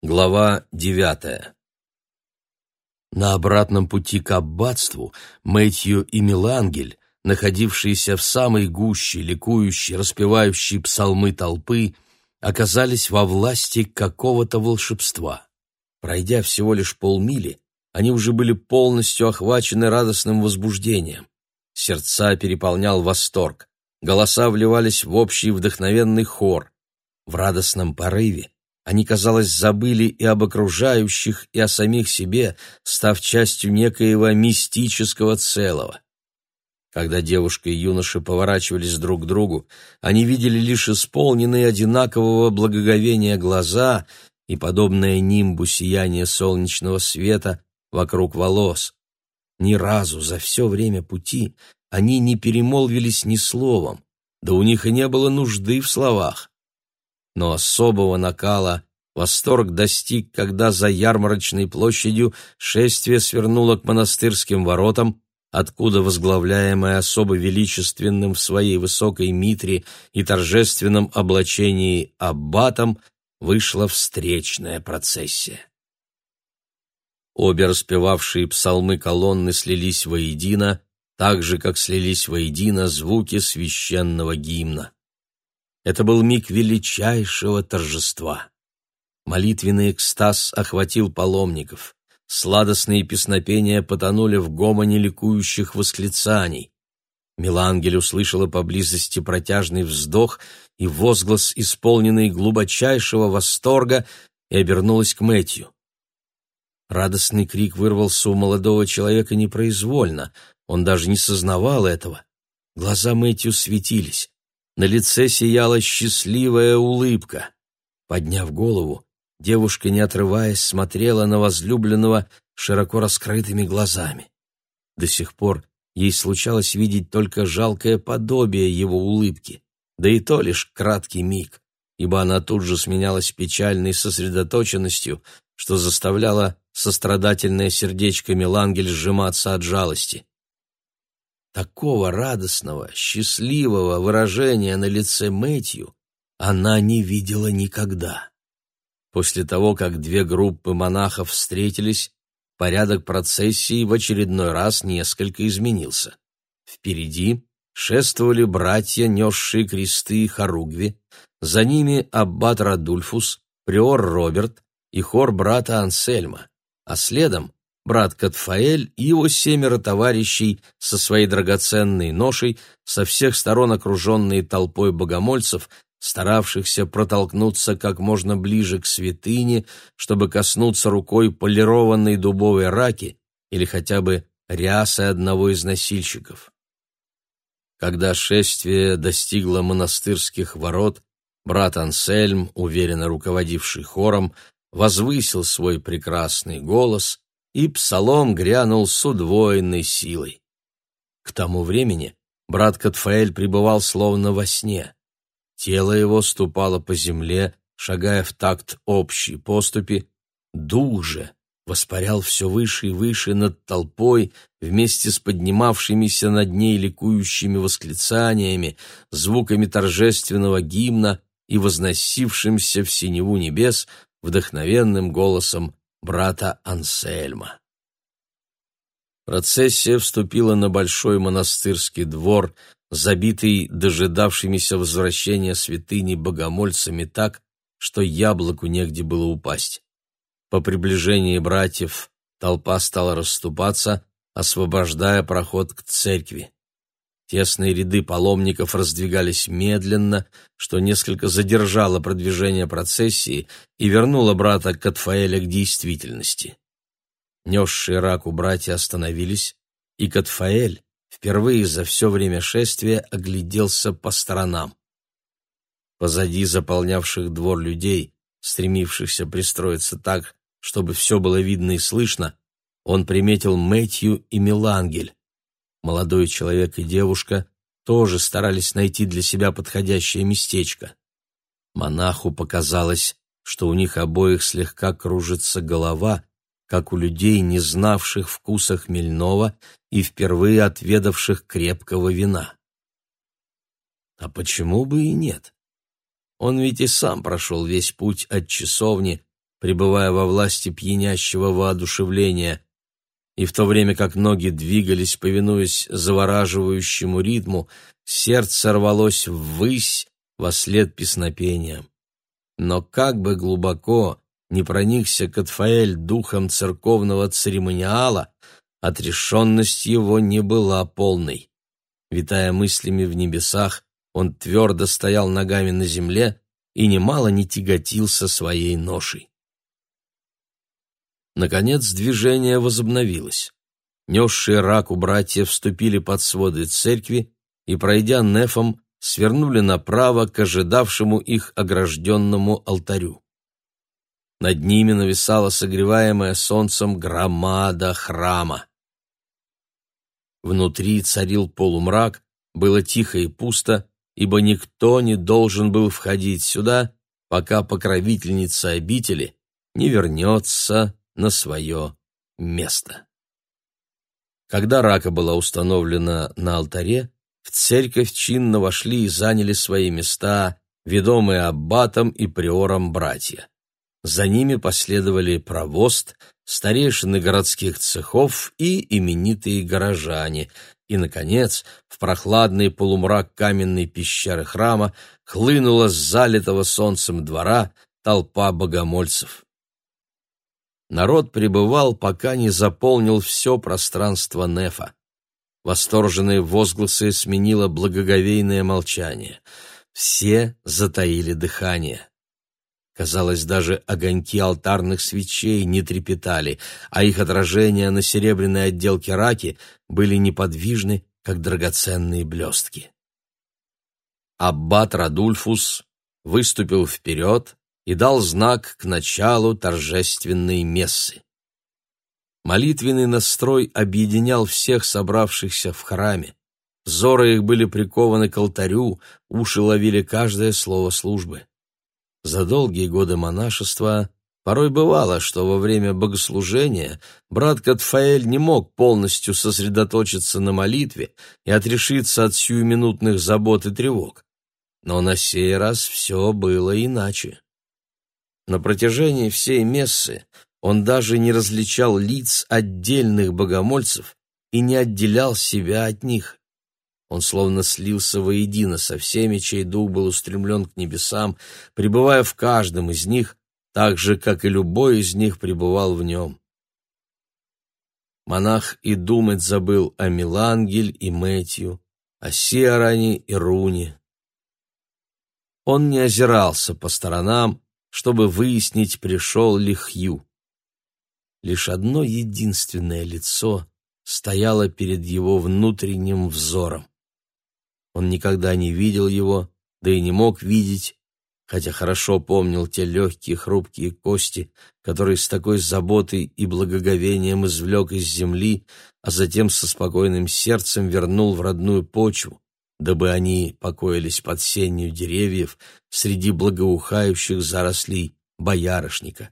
Глава девятая На обратном пути к аббатству Мэтью и Милангель, находившиеся в самой гуще ликующей, распевающей псалмы толпы, оказались во власти какого-то волшебства. Пройдя всего лишь полмили, они уже были полностью охвачены радостным возбуждением. Сердца переполнял восторг, голоса вливались в общий вдохновенный хор. В радостном порыве они, казалось, забыли и об окружающих, и о самих себе, став частью некоего мистического целого. Когда девушка и юноша поворачивались друг к другу, они видели лишь исполненные одинакового благоговения глаза и подобное нимбу сияние солнечного света вокруг волос. Ни разу за все время пути они не перемолвились ни словом, да у них и не было нужды в словах но особого накала восторг достиг, когда за ярмарочной площадью шествие свернуло к монастырским воротам, откуда возглавляемое особо величественным в своей высокой митре и торжественном облачении аббатом вышла встречная процессия. Обе распевавшие псалмы колонны слились воедино, так же, как слились воедино звуки священного гимна. Это был миг величайшего торжества. Молитвенный экстаз охватил паломников. Сладостные песнопения потонули в гомоне ликующих восклицаний. Милангель услышала поблизости протяжный вздох и возглас, исполненный глубочайшего восторга, и обернулась к Мэтью. Радостный крик вырвался у молодого человека непроизвольно, он даже не сознавал этого. Глаза Мэтью светились. На лице сияла счастливая улыбка. Подняв голову, девушка, не отрываясь, смотрела на возлюбленного широко раскрытыми глазами. До сих пор ей случалось видеть только жалкое подобие его улыбки, да и то лишь краткий миг, ибо она тут же сменялась печальной сосредоточенностью, что заставляло сострадательное сердечко Мелангель сжиматься от жалости. Такого радостного, счастливого выражения на лице Мэтью она не видела никогда. После того, как две группы монахов встретились, порядок процессии в очередной раз несколько изменился. Впереди шествовали братья, несшие кресты и хоругви, за ними аббат Радульфус, приор Роберт и хор брата Ансельма, а следом брат Катфаэль и его семеро товарищей со своей драгоценной ношей, со всех сторон окруженные толпой богомольцев, старавшихся протолкнуться как можно ближе к святыне, чтобы коснуться рукой полированной дубовой раки или хотя бы рясы одного из носильщиков. Когда шествие достигло монастырских ворот, брат Ансельм, уверенно руководивший хором, возвысил свой прекрасный голос и псалом грянул с удвоенной силой. К тому времени брат Катфаэль пребывал словно во сне. Тело его ступало по земле, шагая в такт общей поступи. Дух же воспарял все выше и выше над толпой вместе с поднимавшимися над ней ликующими восклицаниями, звуками торжественного гимна и возносившимся в синеву небес вдохновенным голосом брата Ансельма. Процессия вступила на большой монастырский двор, забитый дожидавшимися возвращения святыни богомольцами так, что яблоку негде было упасть. По приближении братьев толпа стала расступаться, освобождая проход к церкви. Тесные ряды паломников раздвигались медленно, что несколько задержало продвижение процессии и вернуло брата Катфаэля к действительности. Несшие раку братья остановились, и Катфаэль впервые за все время шествия огляделся по сторонам. Позади заполнявших двор людей, стремившихся пристроиться так, чтобы все было видно и слышно, он приметил Мэтью и Мелангель, Молодой человек и девушка тоже старались найти для себя подходящее местечко. Монаху показалось, что у них обоих слегка кружится голова, как у людей, не знавших вкуса хмельного и впервые отведавших крепкого вина. А почему бы и нет? Он ведь и сам прошел весь путь от часовни, пребывая во власти пьянящего воодушевления, и в то время как ноги двигались, повинуясь завораживающему ритму, сердце рвалось ввысь во след песнопения. Но как бы глубоко не проникся Катфаэль духом церковного церемониала, отрешенность его не была полной. Витая мыслями в небесах, он твердо стоял ногами на земле и немало не тяготился своей ношей. Наконец движение возобновилось. Несшие раку братья вступили под своды церкви и, пройдя нефом, свернули направо к ожидавшему их огражденному алтарю. Над ними нависала согреваемая солнцем громада храма. Внутри царил полумрак, было тихо и пусто, ибо никто не должен был входить сюда, пока покровительница обители не вернется на свое место. Когда рака была установлена на алтаре, в церковь чинно вошли и заняли свои места ведомые аббатом и приором братья. За ними последовали провост, старейшины городских цехов и именитые горожане. И, наконец, в прохладный полумрак каменной пещеры храма хлынула с залитого солнцем двора толпа богомольцев. Народ пребывал, пока не заполнил все пространство Нефа. Восторженные возгласы сменило благоговейное молчание. Все затаили дыхание. Казалось, даже огоньки алтарных свечей не трепетали, а их отражения на серебряной отделке раки были неподвижны, как драгоценные блестки. Аббат Радульфус выступил вперед, и дал знак к началу торжественной мессы. Молитвенный настрой объединял всех собравшихся в храме. Взоры их были прикованы к алтарю, уши ловили каждое слово службы. За долгие годы монашества порой бывало, что во время богослужения брат Катфаэль не мог полностью сосредоточиться на молитве и отрешиться от сиюминутных забот и тревог. Но на сей раз все было иначе. На протяжении всей мессы он даже не различал лиц отдельных богомольцев и не отделял себя от них. Он словно слился воедино со всеми, чей дух был устремлен к небесам, пребывая в каждом из них, так же, как и любой из них пребывал в нем. Монах и думать забыл о Милангель и Мэтью, о Сиаране и Руне. Он не озирался по сторонам, чтобы выяснить, пришел ли Хью. Лишь одно единственное лицо стояло перед его внутренним взором. Он никогда не видел его, да и не мог видеть, хотя хорошо помнил те легкие хрупкие кости, которые с такой заботой и благоговением извлек из земли, а затем со спокойным сердцем вернул в родную почву, дабы они покоились под сенью деревьев среди благоухающих зарослей боярышника.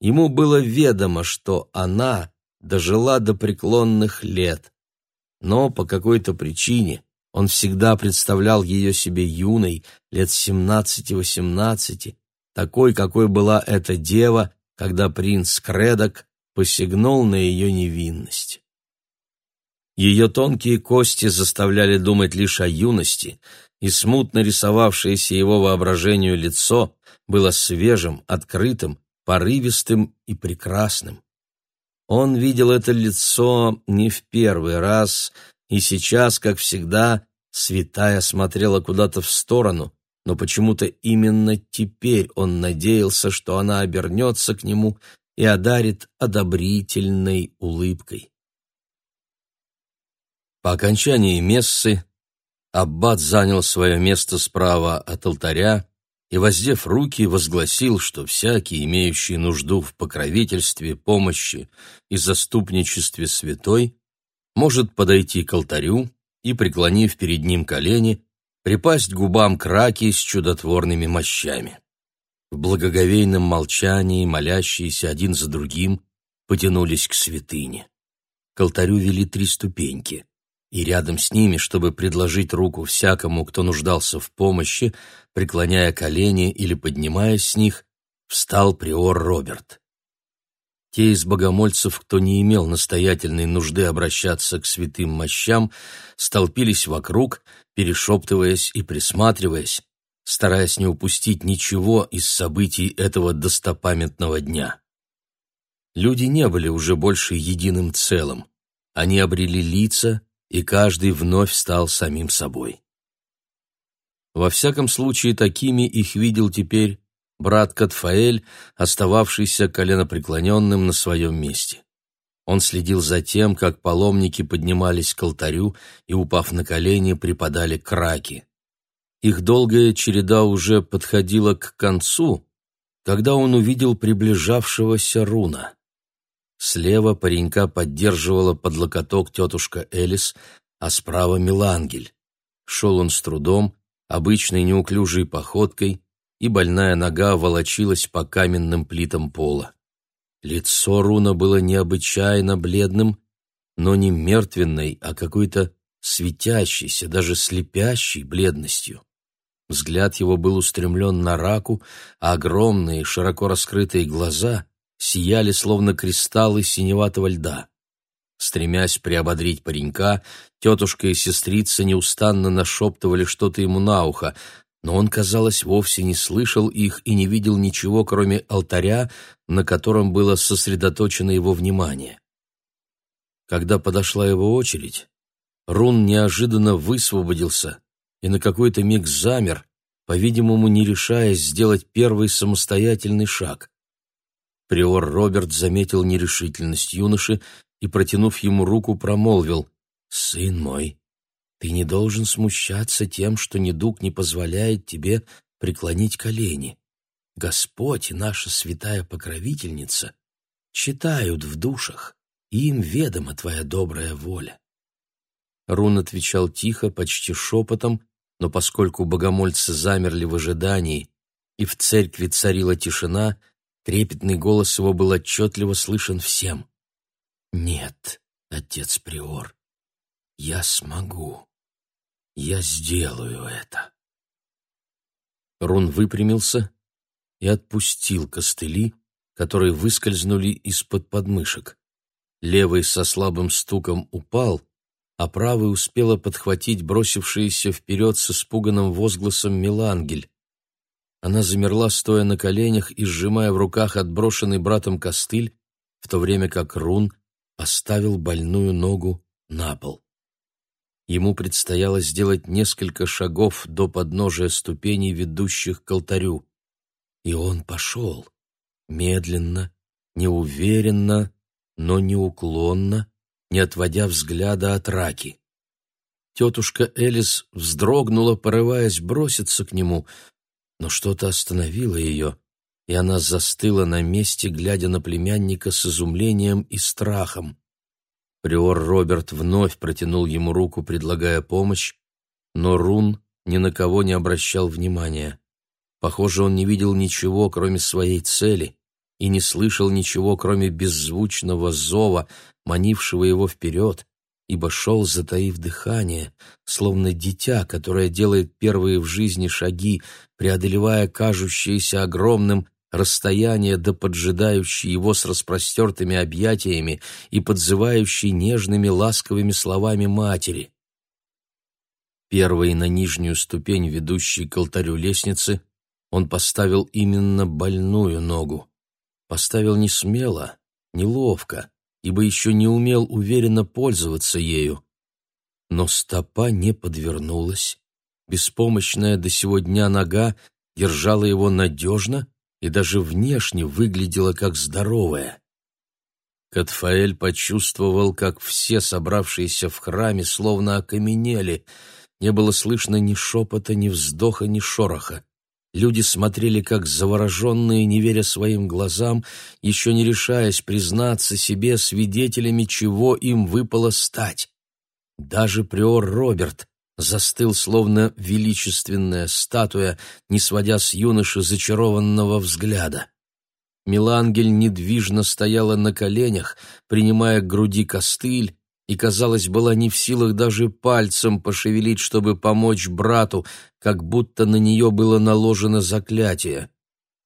Ему было ведомо, что она дожила до преклонных лет, но по какой-то причине он всегда представлял ее себе юной, лет семнадцати-восемнадцати, такой, какой была эта дева, когда принц Кредок посягнул на ее невинность. Ее тонкие кости заставляли думать лишь о юности, и смутно рисовавшееся его воображению лицо было свежим, открытым, порывистым и прекрасным. Он видел это лицо не в первый раз, и сейчас, как всегда, святая смотрела куда-то в сторону, но почему-то именно теперь он надеялся, что она обернется к нему и одарит одобрительной улыбкой. По окончании мессы аббат занял свое место справа от алтаря и, воздев руки, возгласил, что всякий, имеющий нужду в покровительстве, помощи и заступничестве святой, может подойти к алтарю и, преклонив перед ним колени, припасть губам к с чудотворными мощами. В благоговейном молчании молящиеся один за другим потянулись к святыне. К алтарю вели три ступеньки и рядом с ними, чтобы предложить руку всякому, кто нуждался в помощи, преклоняя колени или поднимаясь с них, встал приор Роберт. Те из богомольцев, кто не имел настоятельной нужды обращаться к святым мощам, столпились вокруг, перешептываясь и присматриваясь, стараясь не упустить ничего из событий этого достопамятного дня. Люди не были уже больше единым целым. Они обрели лица, и каждый вновь стал самим собой. Во всяком случае, такими их видел теперь брат Катфаэль, остававшийся коленопреклоненным на своем месте. Он следил за тем, как паломники поднимались к алтарю и, упав на колени, припадали к раке. Их долгая череда уже подходила к концу, когда он увидел приближавшегося руна. Слева паренька поддерживала под локоток тетушка Элис, а справа Милангель. Шел он с трудом, обычной неуклюжей походкой, и больная нога волочилась по каменным плитам пола. Лицо Руна было необычайно бледным, но не мертвенной, а какой-то светящейся, даже слепящей бледностью. Взгляд его был устремлен на раку, а огромные, широко раскрытые глаза сияли, словно кристаллы синеватого льда. Стремясь приободрить паренька, тетушка и сестрица неустанно нашептывали что-то ему на ухо, но он, казалось, вовсе не слышал их и не видел ничего, кроме алтаря, на котором было сосредоточено его внимание. Когда подошла его очередь, Рун неожиданно высвободился и на какой-то миг замер, по-видимому, не решаясь сделать первый самостоятельный шаг. Приор Роберт заметил нерешительность юноши и, протянув ему руку, промолвил «Сын мой, ты не должен смущаться тем, что недуг не позволяет тебе преклонить колени. Господь и наша святая покровительница читают в душах, и им ведома твоя добрая воля. Рун отвечал тихо, почти шепотом, но поскольку богомольцы замерли в ожидании, и в церкви царила тишина, трепетный голос его был отчетливо слышен всем. «Нет, отец Приор, я смогу. Я сделаю это. Рун выпрямился и отпустил костыли, которые выскользнули из-под подмышек. Левый со слабым стуком упал, а правый успела подхватить бросившийся вперед с испуганным возгласом Милангель. Она замерла, стоя на коленях и сжимая в руках отброшенный братом костыль, в то время как Рун поставил больную ногу на пол. Ему предстояло сделать несколько шагов до подножия ступеней, ведущих к алтарю. И он пошел. Медленно, неуверенно, но неуклонно, не отводя взгляда от раки. Тетушка Элис вздрогнула, порываясь броситься к нему, но что-то остановило ее, и она застыла на месте, глядя на племянника с изумлением и страхом. Приор Роберт вновь протянул ему руку, предлагая помощь, но Рун ни на кого не обращал внимания. Похоже, он не видел ничего, кроме своей цели, и не слышал ничего, кроме беззвучного зова, манившего его вперед, ибо шел, затаив дыхание, словно дитя, которое делает первые в жизни шаги, преодолевая кажущееся огромным расстояние до поджидающей его с распростертыми объятиями и подзывающей нежными ласковыми словами матери. Первой на нижнюю ступень, ведущей к алтарю лестницы, он поставил именно больную ногу. Поставил не смело, неловко, ибо еще не умел уверенно пользоваться ею. Но стопа не подвернулась, беспомощная до сего дня нога держала его надежно и даже внешне выглядела как здоровая. Катфаэль почувствовал, как все собравшиеся в храме словно окаменели. Не было слышно ни шепота, ни вздоха, ни шороха. Люди смотрели как завороженные, не веря своим глазам, еще не решаясь признаться себе свидетелями, чего им выпало стать. Даже приор Роберт, застыл словно величественная статуя, не сводя с юноши зачарованного взгляда. Милангель недвижно стояла на коленях, принимая к груди костыль, и, казалось, была не в силах даже пальцем пошевелить, чтобы помочь брату, как будто на нее было наложено заклятие.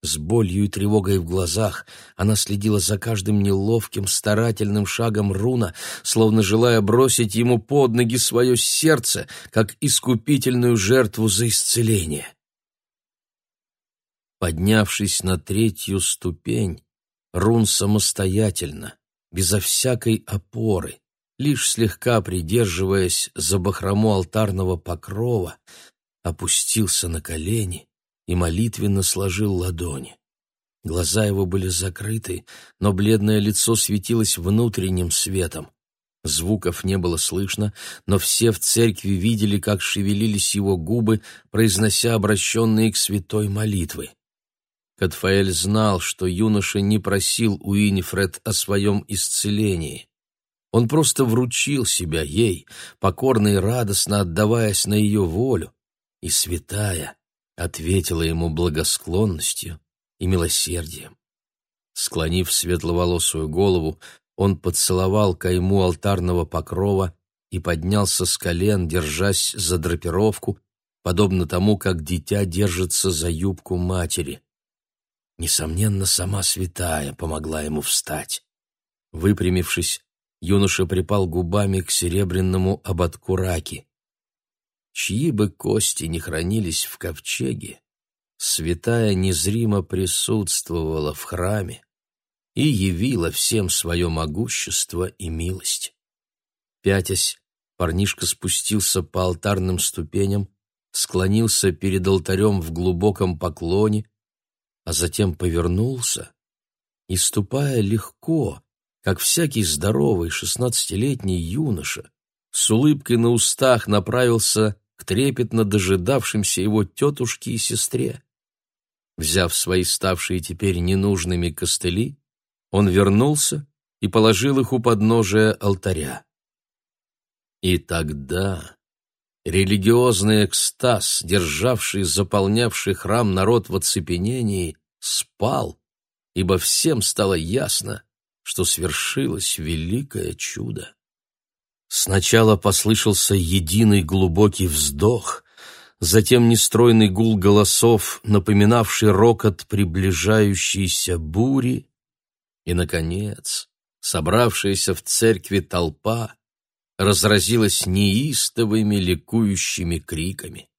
С болью и тревогой в глазах она следила за каждым неловким, старательным шагом руна, словно желая бросить ему под ноги свое сердце, как искупительную жертву за исцеление. Поднявшись на третью ступень, рун самостоятельно, безо всякой опоры, лишь слегка придерживаясь за бахрому алтарного покрова, опустился на колени и молитвенно сложил ладони. Глаза его были закрыты, но бледное лицо светилось внутренним светом. Звуков не было слышно, но все в церкви видели, как шевелились его губы, произнося обращенные к святой молитвы. Катфаэль знал, что юноша не просил у Инифред о своем исцелении. Он просто вручил себя ей, покорно и радостно отдаваясь на ее волю, и святая ответила ему благосклонностью и милосердием. Склонив светловолосую голову, он поцеловал кайму алтарного покрова и поднялся с колен, держась за драпировку, подобно тому, как дитя держится за юбку матери. Несомненно, сама святая помогла ему встать. Выпрямившись, юноша припал губами к серебряному ободку раки. Чьи бы кости не хранились в ковчеге, святая незримо присутствовала в храме и явила всем свое могущество и милость. Пятясь, парнишка спустился по алтарным ступеням, склонился перед алтарем в глубоком поклоне, а затем повернулся и, ступая легко, как всякий здоровый шестнадцатилетний юноша, с улыбкой на устах направился к трепетно дожидавшимся его тетушке и сестре. Взяв свои ставшие теперь ненужными костыли, он вернулся и положил их у подножия алтаря. И тогда Религиозный экстаз, державший заполнявший храм народ в оцепенении, спал, ибо всем стало ясно, что свершилось великое чудо. Сначала послышался единый глубокий вздох, затем нестройный гул голосов, напоминавший рокот приближающейся бури, и, наконец, собравшаяся в церкви толпа разразилась неистовыми ликующими криками.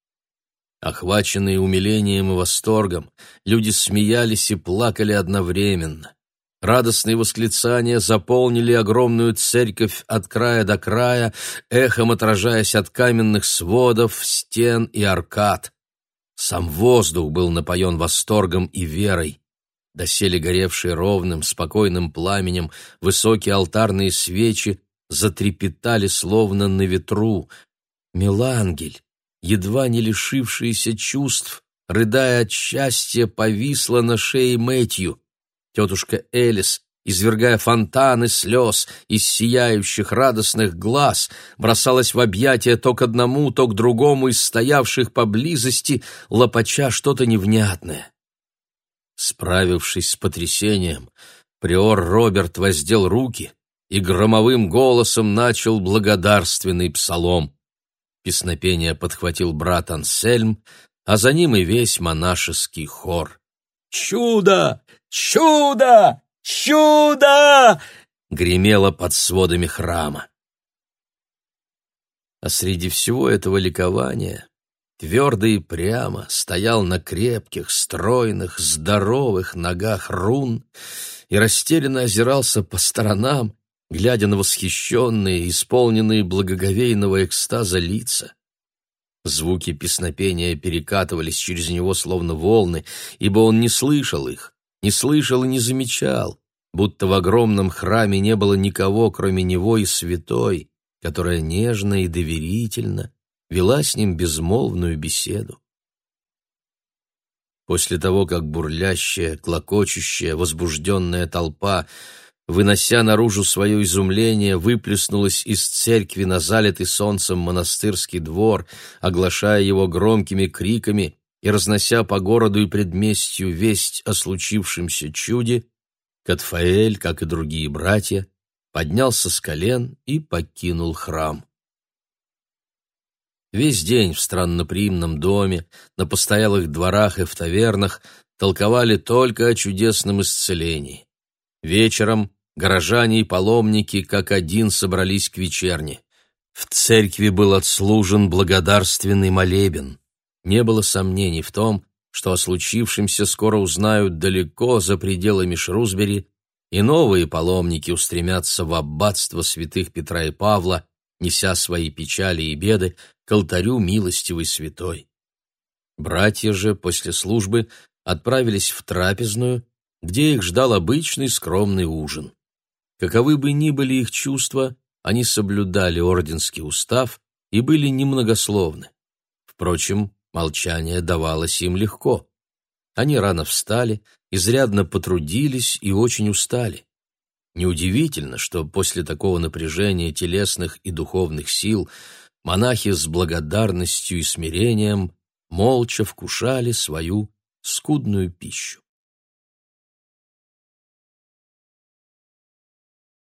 Охваченные умилением и восторгом, люди смеялись и плакали одновременно. Радостные восклицания заполнили огромную церковь от края до края, эхом отражаясь от каменных сводов, стен и аркад. Сам воздух был напоен восторгом и верой. Доселе горевшие ровным, спокойным пламенем высокие алтарные свечи затрепетали словно на ветру. Мелангель, едва не лишившаяся чувств, рыдая от счастья, повисла на шее Мэтью. Тетушка Элис, извергая фонтаны слез из сияющих радостных глаз, бросалась в объятия то к одному, то к другому из стоявших поблизости, лопача что-то невнятное. Справившись с потрясением, приор Роберт воздел руки — и громовым голосом начал благодарственный псалом. Песнопение подхватил брат Ансельм, а за ним и весь монашеский хор. «Чудо! Чудо! Чудо!» гремело под сводами храма. А среди всего этого ликования твердо и прямо стоял на крепких, стройных, здоровых ногах рун и растерянно озирался по сторонам, глядя на восхищенные, исполненные благоговейного экстаза лица. Звуки песнопения перекатывались через него словно волны, ибо он не слышал их, не слышал и не замечал, будто в огромном храме не было никого, кроме него и святой, которая нежно и доверительно вела с ним безмолвную беседу. После того, как бурлящая, клокочущая, возбужденная толпа вынося наружу свое изумление, выплеснулась из церкви на залитый солнцем монастырский двор, оглашая его громкими криками и разнося по городу и предместью весть о случившемся чуде, Катфаэль, как и другие братья, поднялся с колен и покинул храм. Весь день в странноприимном доме, на постоялых дворах и в тавернах толковали только о чудесном исцелении. Вечером горожане и паломники как один собрались к вечерне. В церкви был отслужен благодарственный молебен. Не было сомнений в том, что о случившемся скоро узнают далеко за пределами Шрусбери, и новые паломники устремятся в аббатство святых Петра и Павла, неся свои печали и беды к алтарю милостивой святой. Братья же после службы отправились в трапезную, где их ждал обычный скромный ужин. Каковы бы ни были их чувства, они соблюдали орденский устав и были немногословны. Впрочем, молчание давалось им легко. Они рано встали, изрядно потрудились и очень устали. Неудивительно, что после такого напряжения телесных и духовных сил монахи с благодарностью и смирением молча вкушали свою скудную пищу.